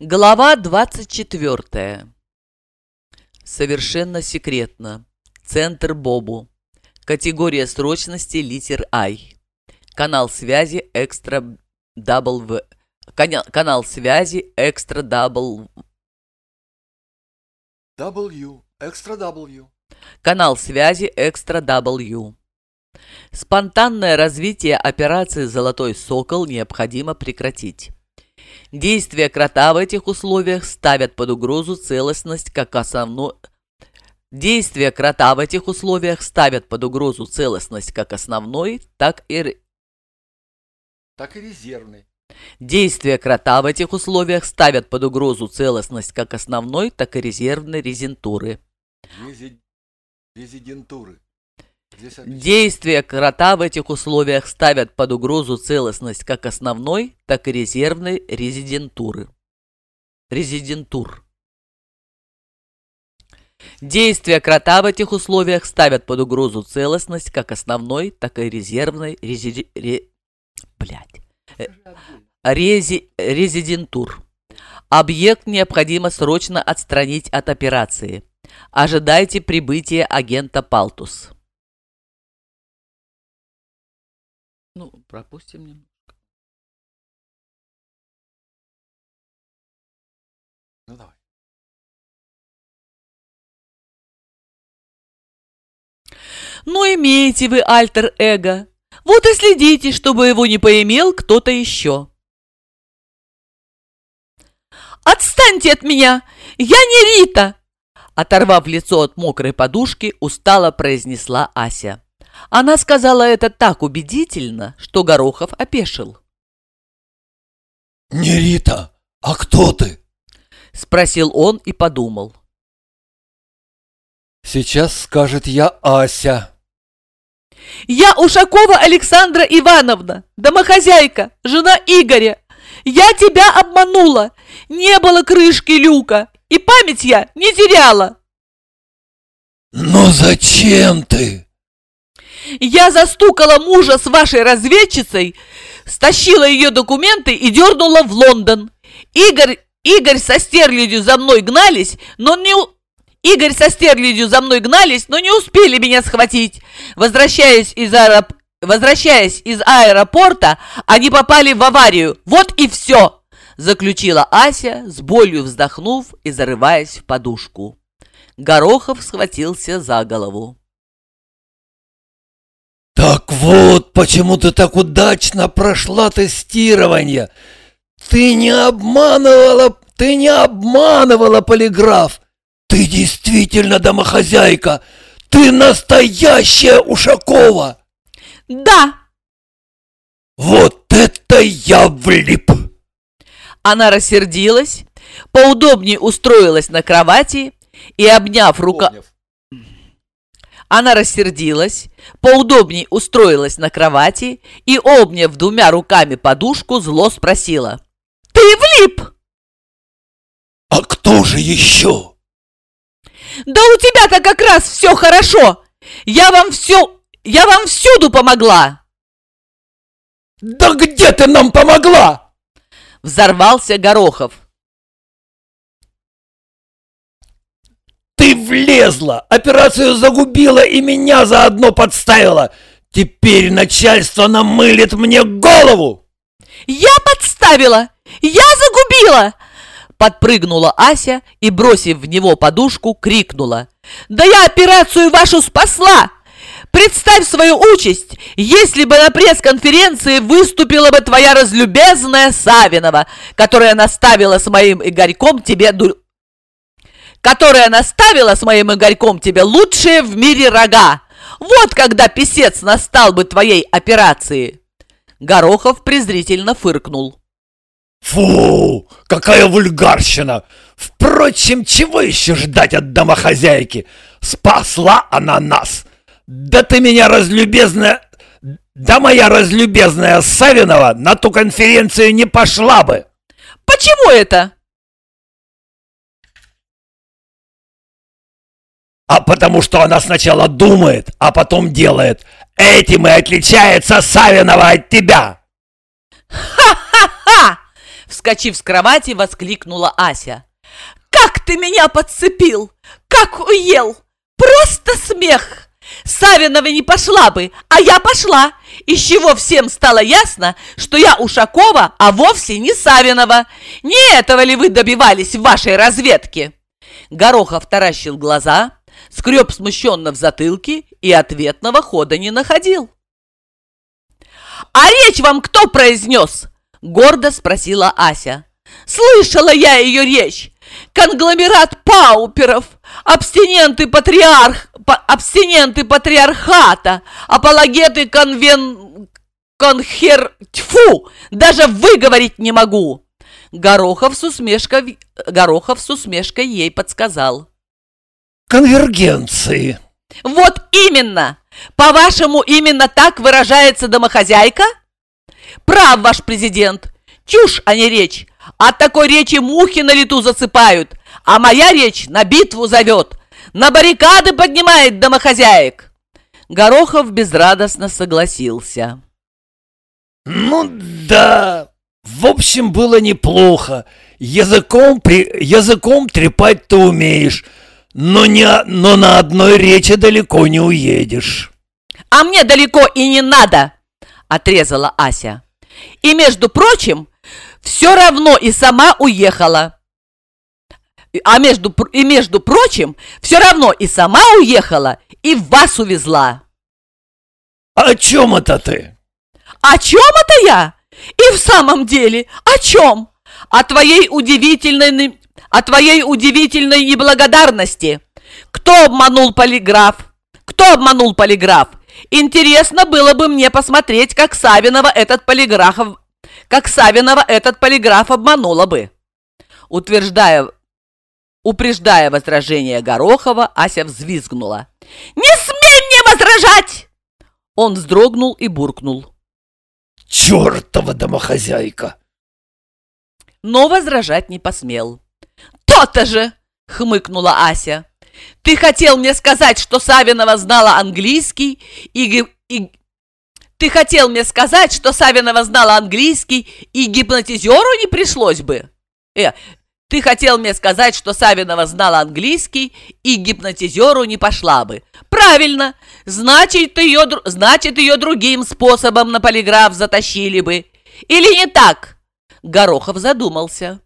Глава 24. Совершенно секретно. Центр Бобу. Категория срочности литер I. Канал связи экстра дабл В. Канал, связи экстра дабл W. Экстра W. Канал связи экстра W. Спонтанное развитие операции «Золотой сокол» необходимо прекратить. Действия крота в этих условиях ставят под угрозу целостность как основную... Действия крота в этих условиях ставят под угрозу целостность как основной, так и... Так и резервный. Действия крота в этих условиях ставят под угрозу целостность как основной, так и резервной резентуры. Рези... Резидентуры. Действия крота в этих условиях ставят под угрозу целостность как основной, так и резервной резидентуры. Резидентур. Действия крота в этих условиях ставят под угрозу целостность как основной, так и резервной резиди... ре- блядь. Э, Рези... резидентур. Объект необходимо срочно отстранить от операции. Ожидайте прибытия агента Палтус. Ну, пропустим немного. Ну давай. Ну, имеете вы альтер-эго. Вот и следите, чтобы его не поимел кто-то еще. «Отстаньте от меня! Я не Рита!» Оторвав лицо от мокрой подушки, устало произнесла Ася. Она сказала это так убедительно, что Горохов опешил. «Не Рита, а кто ты?» Спросил он и подумал. «Сейчас скажет я Ася». «Я Ушакова Александра Ивановна, домохозяйка, жена Игоря. Я тебя обманула. Не было крышки люка, и память я не теряла. «Но зачем ты?» Я застукала мужа с вашей разведчицей, стащила ее документы и дернула в Лондон. Игорь, Игорь со стерлядью за мной гнались, но не... Игорь со стерлядью за мной гнались, но не успели меня схватить. Возвращаясь из аэроп... Возвращаясь из аэропорта, они попали в аварию. Вот и все!» Заключила Ася, с болью вздохнув и зарываясь в подушку. Горохов схватился за голову. «Так вот, почему ты так удачно прошла тестирование. Ты не обманывала, ты не обманывала полиграф. Ты действительно домохозяйка. Ты настоящая Ушакова. «Да!» Вот это я влип!» Она рассердилась, поудобнее устроилась на кровати и, обняв рука... Обняв. Она рассердилась, поудобнее устроилась на кровати и, обняв двумя руками подушку, зло спросила. «Ты влип! «А кто же еще?» Да у тебя-то как раз все хорошо! Я вам все... Я вам всюду помогла!» «Да где ты нам помогла?» Взорвался Горохов. Влезла, операцию загубила и меня заодно подставила. Теперь начальство намылит мне голову. «Я подставила! Я загубила!» Подпрыгнула Ася и, бросив в него подушку, крикнула. «Да я операцию вашу спасла! Представь свою участь, если бы на пресс-конференции выступила бы твоя разлюбезная Савинова, которая наставила с моим Игорьком тебе ду... которая наставила с моим Игорьком тебе лучшие в мире рога. Вот когда писец настал бы твоей операции!» Горохов презрительно фыркнул. Фу, какая вульгарщина. Впрочем, чего еще ждать от домохозяйки? Спасла она нас. Да ты меня разлюбезная... Да моя разлюбезная Савинова на ту конференцию не пошла бы. Почему это? А потому что она сначала думает, а потом делает. Этим и отличается Савинова от тебя. Ха-ха-ха! Вскочив с кровати, воскликнула Ася. «Как ты меня подцепил! Как уел! Просто смех! Савинова не пошла бы, а я пошла, из чего всем стало ясно, что я Ушакова, а вовсе не Савинова. Не этого ли вы добивались в вашей разведке?» Горохов таращил глаза, скреб смущенно в затылке и ответного хода не находил. «А речь вам кто произнес?» — гордо спросила Ася. «Слышала я ее речь! Конгломерат пауперов, абстиненты патриарх, па, абстиненты патриархата, апологеты конвен... конхер... Тьфу! Даже выговорить не могу!» Горохов с усмешкой, Горохов с усмешкой ей подсказал. Конвергенции. Вот именно! По-вашему, именно так выражается домохозяйка? Прав ваш президент. Чушь, а не речь. От такой речи мухи на лету засыпают, а моя речь на битву зовет. На баррикады поднимает домохозяек. Горохов безрадостно согласился. Ну да, в общем, было неплохо. Языком, при... Языком трепать ты умеешь, но, не... но на одной речи далеко не уедешь. А мне далеко и не надо, отрезала Ася. И, между прочим, все равно и сама уехала. А между, и между прочим, все равно и сама уехала, и вас увезла. О чем это ты? О чем это я? И в самом деле, о чем? О твоей удивительной, о твоей удивительной неблагодарности. Кто обманул полиграф? Кто обманул полиграф? Интересно было бы мне посмотреть, как Савинова этот полиграф, как Савинова этот полиграф обманула бы. Утверждая, упреждая возражение Горохова, Ася взвизгнула. «Не смей мне возражать!» Он вздрогнул и буркнул. Чертова домохозяйка! Но возражать не посмел. «То-то же!» — хмыкнула Ася. «Ты хотел мне сказать, что Савинова знала английский и, и... Ты хотел мне сказать, что Савинова знала английский и гипнотизеру не пришлось бы? Э, ты хотел мне сказать, что Савинова знала английский и гипнотизеру не пошла бы. Правильно, значит ее, значит, ее другим способом на полиграф затащили бы. Или не так? Горохов задумался.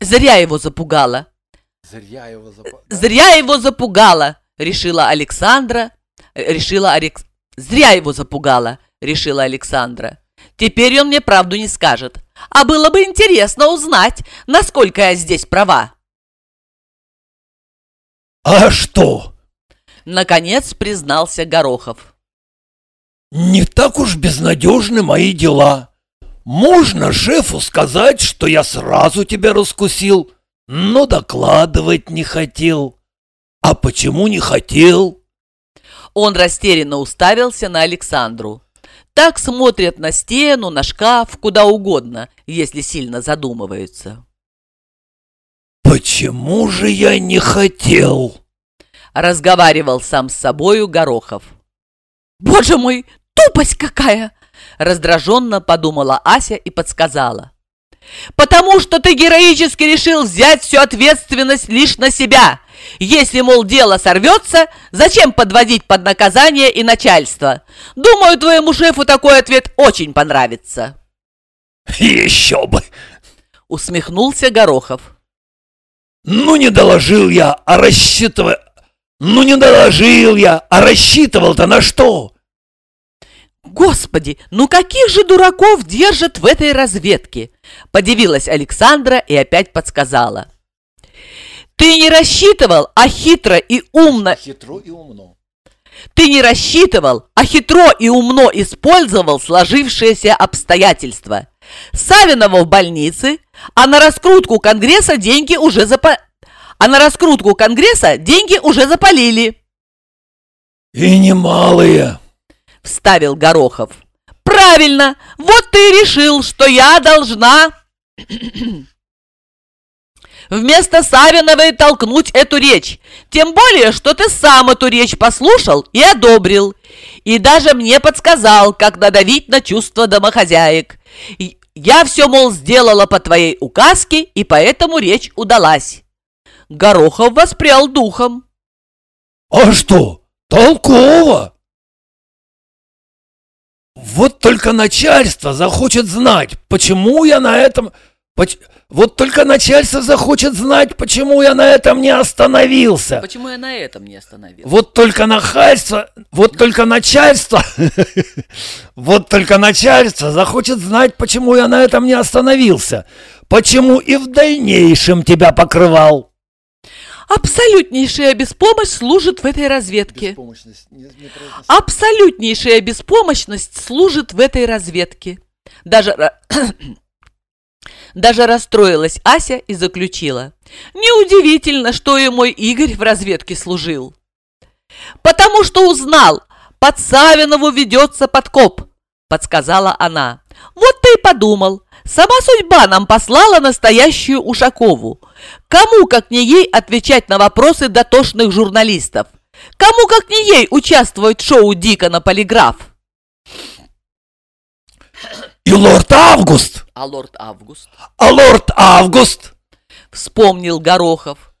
Зря его запугала. Зря его запугала. Зря его запугала, решила Александра. Решила Алекс... Зря его запугала, решила Александра. Теперь он мне правду не скажет. А было бы интересно узнать, насколько я здесь права. А что? Наконец признался Горохов. Не так уж безнадежны мои дела. Можно шефу сказать, что я сразу тебя раскусил, но докладывать не хотел. А почему не хотел? Он растерянно уставился на Александру. Так смотрят на стену, на шкаф, куда угодно, если сильно задумываются. «Почему же я не хотел?» Разговаривал сам с собою Горохов. «Боже мой, тупость какая!» Раздраженно подумала Ася и подсказала. «Потому что ты героически решил взять всю ответственность лишь на себя. Если, мол, дело сорвется, зачем подводить под наказание и начальство? Думаю, твоему шефу такой ответ очень понравится». «Еще бы!» Усмехнулся Горохов. «Ну не доложил я, а рассчитывал... Ну не доложил я, а рассчитывал-то на что?» «Господи, ну каких же дураков держат в этой разведке?» Подивилась Александра и опять подсказала. «Ты не рассчитывал, а хитро и умно...» Хитро и умно. «Ты не рассчитывал, а хитро и умно использовал сложившиеся обстоятельства. Савинова в больнице, а на раскрутку Конгресса деньги уже запа... а на раскрутку Конгресса деньги уже запалили». «И немалые!» — вставил Горохов. «Правильно! Вот ты и решил, что я должна...» Вместо Савиновой толкнуть эту речь. Тем более, что ты сам эту речь послушал и одобрил. И даже мне подсказал, как надавить на чувства домохозяек. Я все, мол, сделала по твоей указке, и поэтому речь удалась. Горохов воспрял духом. А что, толково? Вот только начальство захочет знать, почему я на этом... поч- Вот только начальство захочет знать, почему я на этом не остановился. Почему я на этом не остановился? Вот только нахальство, вот только начальство, вот только начальство захочет знать, почему я на этом не остановился, почему и в дальнейшем тебя покрывал. Абсолютнейшая беспомощь служит в этой разведке. Беспомощность. Не, не произноси. Абсолютнейшая беспомощность служит в этой разведке. Даже, даже расстроилась Ася и заключила. Неудивительно, что и мой Игорь в разведке служил. Потому что узнал, под Савинову ведется подкоп, подсказала она. Вот ты и подумал. Сама судьба нам послала настоящую Ушакову. Кому, как не ей, отвечать на вопросы дотошных журналистов? Кому, как не ей, участвовать в шоу Дикона «Полиграф»? И лорд Август, А лорд Август? а лорд Август, Вспомнил Горохов.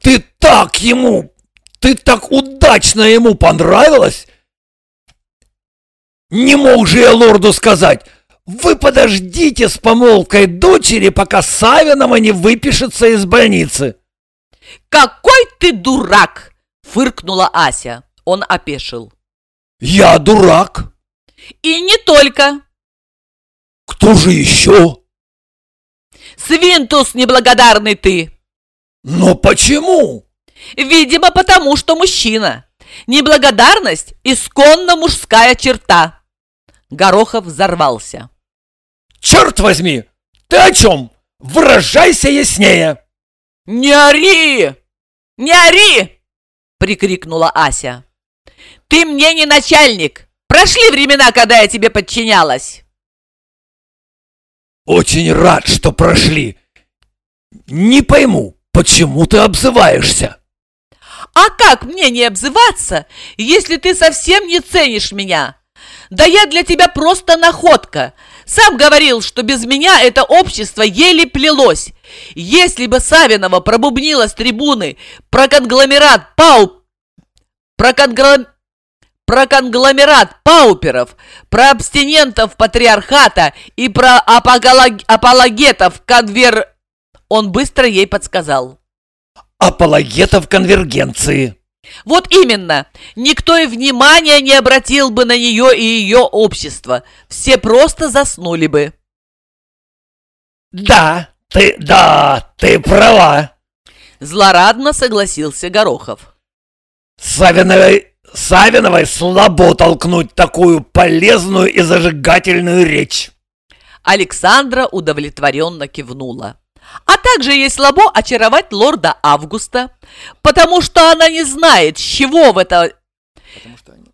ты так ему, ты так удачно ему понравилась. Не мог же я лорду сказать, вы подождите с помолвкой дочери, пока Савинова не выпишется из больницы. «Какой ты дурак!» – фыркнула Ася. Он опешил. Я дурак. «И не только. Кто же еще? Свинтус неблагодарный ты. Но почему? Видимо, потому что мужчина. Неблагодарность – исконно мужская черта». Горохов взорвался. Черт возьми! Ты о чем? Выражайся яснее! «Не ори! Не ори!» – прикрикнула Ася. «Ты мне не начальник! Прошли времена, когда я тебе подчинялась!» Очень рад, что прошли. Не пойму, почему ты обзываешься? А как мне не обзываться, если ты совсем не ценишь меня? Да я для тебя просто находка. Сам говорил, что без меня это общество еле плелось. Если бы Савинова пробубнила с трибуны про конгломерат Пау... Про конгла- про конгломерат пауперов, про абстинентов патриархата и про апоголог- апологетов конвер... Он быстро ей подсказал. Апологетов конвергенции. Вот именно! Никто и внимания не обратил бы на нее и ее общество. Все просто заснули бы. Да, ты, да, ты права. Злорадно согласился Горохов. Савиновой, Савиновой слабо толкнуть такую полезную и зажигательную речь. Александра удовлетворенно кивнула. А также ей слабо очаровать лорда Августа, потому что она не знает, с чего в это... Потому что они...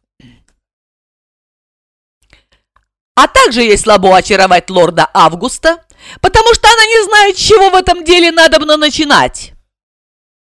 А также ей слабо очаровать лорда Августа, потому что она не знает, с чего в этом деле надобно начинать.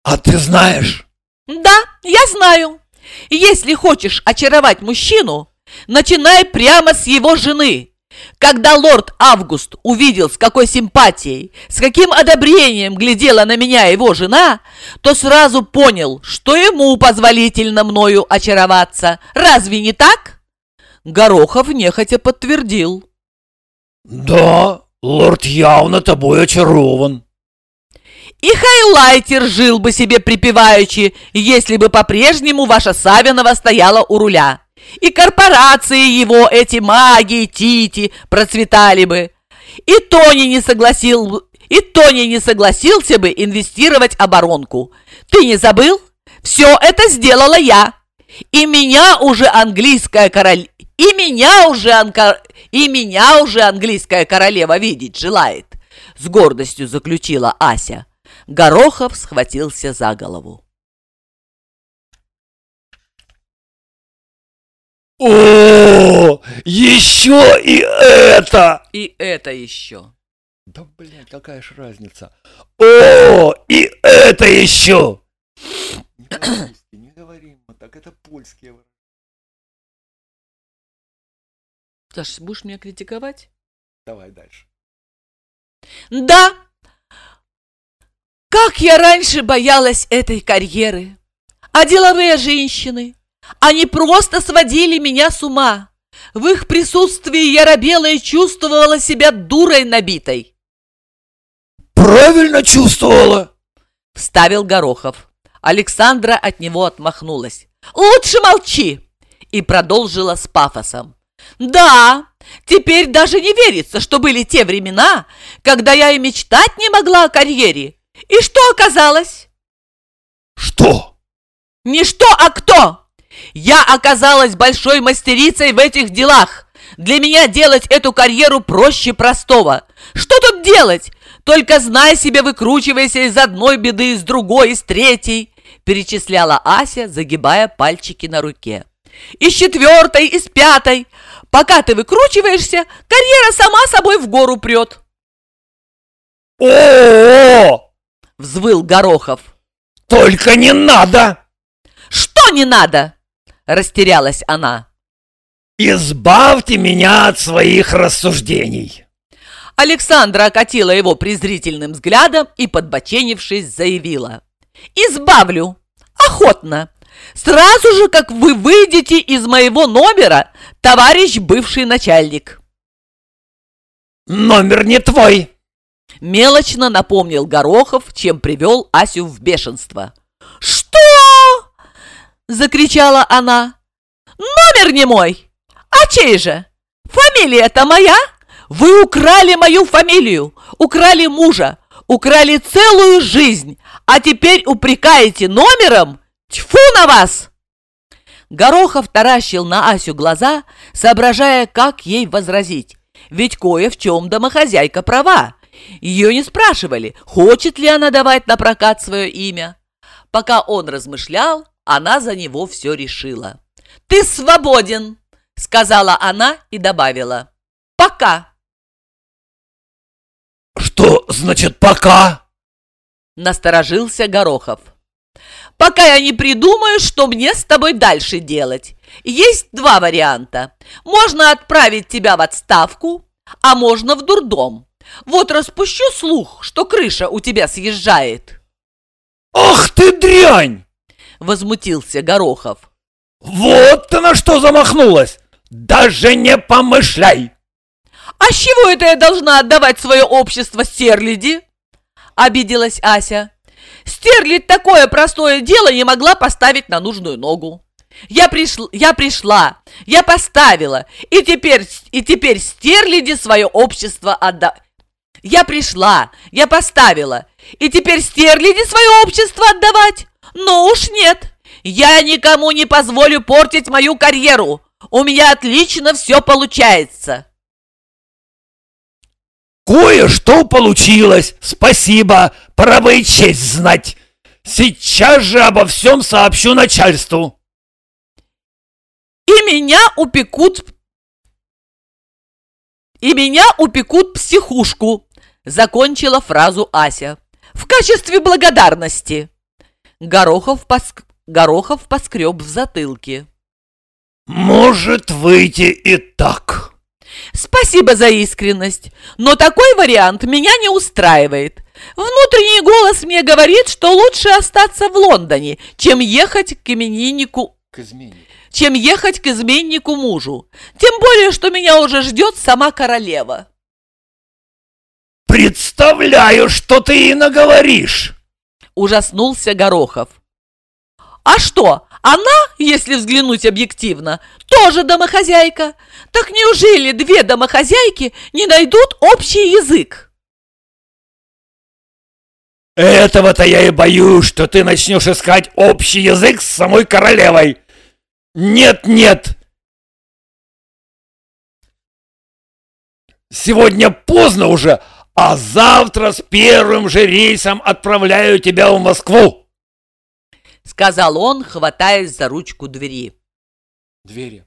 А ты знаешь, Да, я знаю. Если хочешь очаровать мужчину, начинай прямо с его жены. Когда лорд Август увидел, с какой симпатией, с каким одобрением глядела на меня его жена, то сразу понял, что ему позволительно мною очароваться. Разве не так? Горохов нехотя подтвердил. да, лорд явно тобой очарован. И хайлайтер жил бы себе припеваючи, если бы по-прежнему ваша Савинова стояла у руля. И корпорации его, эти маги, тити, процветали бы. И Тони не согласил, и Тони не согласился бы инвестировать оборонку. Ты не забыл? Все это сделала я. И меня уже английская король... И меня уже анка... И меня уже английская королева видеть желает. С гордостью заключила Ася. Горохов схватился за голову. О, еще и это! И это еще. Да, блядь, какая ж разница? О, и это еще! Не по-русски не говорим мы так, это польские. Саш, будешь меня критиковать? Давай дальше. Да, как я раньше боялась этой карьеры. А деловые женщины, они просто сводили меня с ума. В их присутствии я робела и чувствовала себя дурой набитой. Правильно чувствовала. Вставил Горохов. Александра от него отмахнулась. «Лучше молчи!» И продолжила с пафосом. «Да, теперь даже не верится, что были те времена, когда я и мечтать не могла о карьере. И что оказалось?» Что? Не что, а кто! Я оказалась большой мастерицей в этих делах. Для меня делать эту карьеру проще простого. Что тут делать? Только знай себе, выкручивайся из одной беды, из другой, из третьей, перечисляла Ася, загибая пальчики на руке. Из четвертой, из пятой. Пока ты выкручиваешься, карьера сама собой в гору прет. О, Взвыл Горохов. только не надо! Что не надо? Растерялась она. Избавьте меня от своих рассуждений. Александра окатила его презрительным взглядом и, подбоченившись, заявила. «Избавлю! Охотно! Сразу же, как вы выйдете из моего номера, товарищ бывший начальник!» Номер не твой. Мелочно напомнил Горохов, чем привел Асю в бешенство. «Что?» – закричала она. «Номер не мой! А чей же? Фамилия-то моя! Вы украли мою фамилию, украли мужа, украли целую жизнь, а теперь упрекаете номером? Тьфу на вас!» Горохов таращил на Асю глаза, соображая, как ей возразить. Ведь кое в чем домохозяйка права. Ее не спрашивали, хочет ли она давать на прокат свое имя. Пока он размышлял, она за него все решила. «Ты свободен!» — сказала она и добавила. «Пока!» Что значит пока? Насторожился Горохов. «Пока я не придумаю, что мне с тобой дальше делать. Есть два варианта. Можно отправить тебя в отставку, а можно в дурдом. Вот распущу слух, что крыша у тебя съезжает», Ах ты дрянь! — возмутился Горохов. Вот ты на что замахнулась! Даже не помышляй! «А с чего это я должна отдавать свое общество Стерляди?» — обиделась Ася. «Стерлядь такое простое дело не могла поставить на нужную ногу. Я, пришл, я пришла, я поставила, и теперь, и теперь Стерляди свое общество отда... Я пришла, я поставила, и теперь Стерляди свое общество отдавать? Ну уж нет, я никому не позволю портить мою карьеру. У меня отлично все получается». Кое-что получилось. Спасибо. Пора бы и честь знать. Сейчас же обо всем сообщу начальству. И меня упекут... И меня упекут психушку, закончила фразу Ася. В качестве благодарности. Горохов, поск... Горохов поскреб в затылке. Может выйти и так. Спасибо за искренность, но такой вариант меня не устраивает. Внутренний голос мне говорит, что лучше остаться в Лондоне, чем ехать к имениннику К измене. чем ехать к изменнику мужу. Тем более, что меня уже ждет сама королева. Представляю, что ты и наговоришь. Ужаснулся Горохов. А что, она, если взглянуть объективно, тоже домохозяйка? Так неужели две домохозяйки не найдут общий язык? Этого-то я и боюсь, что ты начнешь искать общий язык с самой королевой. Нет, нет. Сегодня поздно уже, а завтра с первым же рейсом отправляю тебя в Москву. Сказал он, хватаясь за ручку двери. Двери.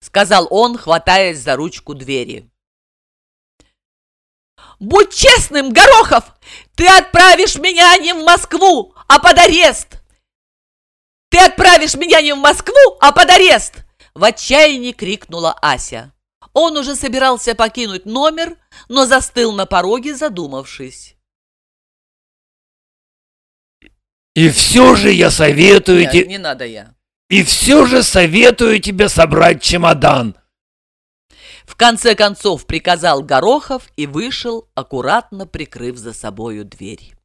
Сказал он, хватаясь за ручку двери. «Будь честным, Горохов! Ты отправишь меня не в Москву, а под арест! Ты отправишь меня не в Москву, а под арест!» В отчаянии крикнула Ася. Он уже собирался покинуть номер, но застыл на пороге, задумавшись. И все же я советую тебе... не надо я. И все же советую тебе собрать чемодан. В конце концов приказал Горохов и вышел, аккуратно прикрыв за собою дверь.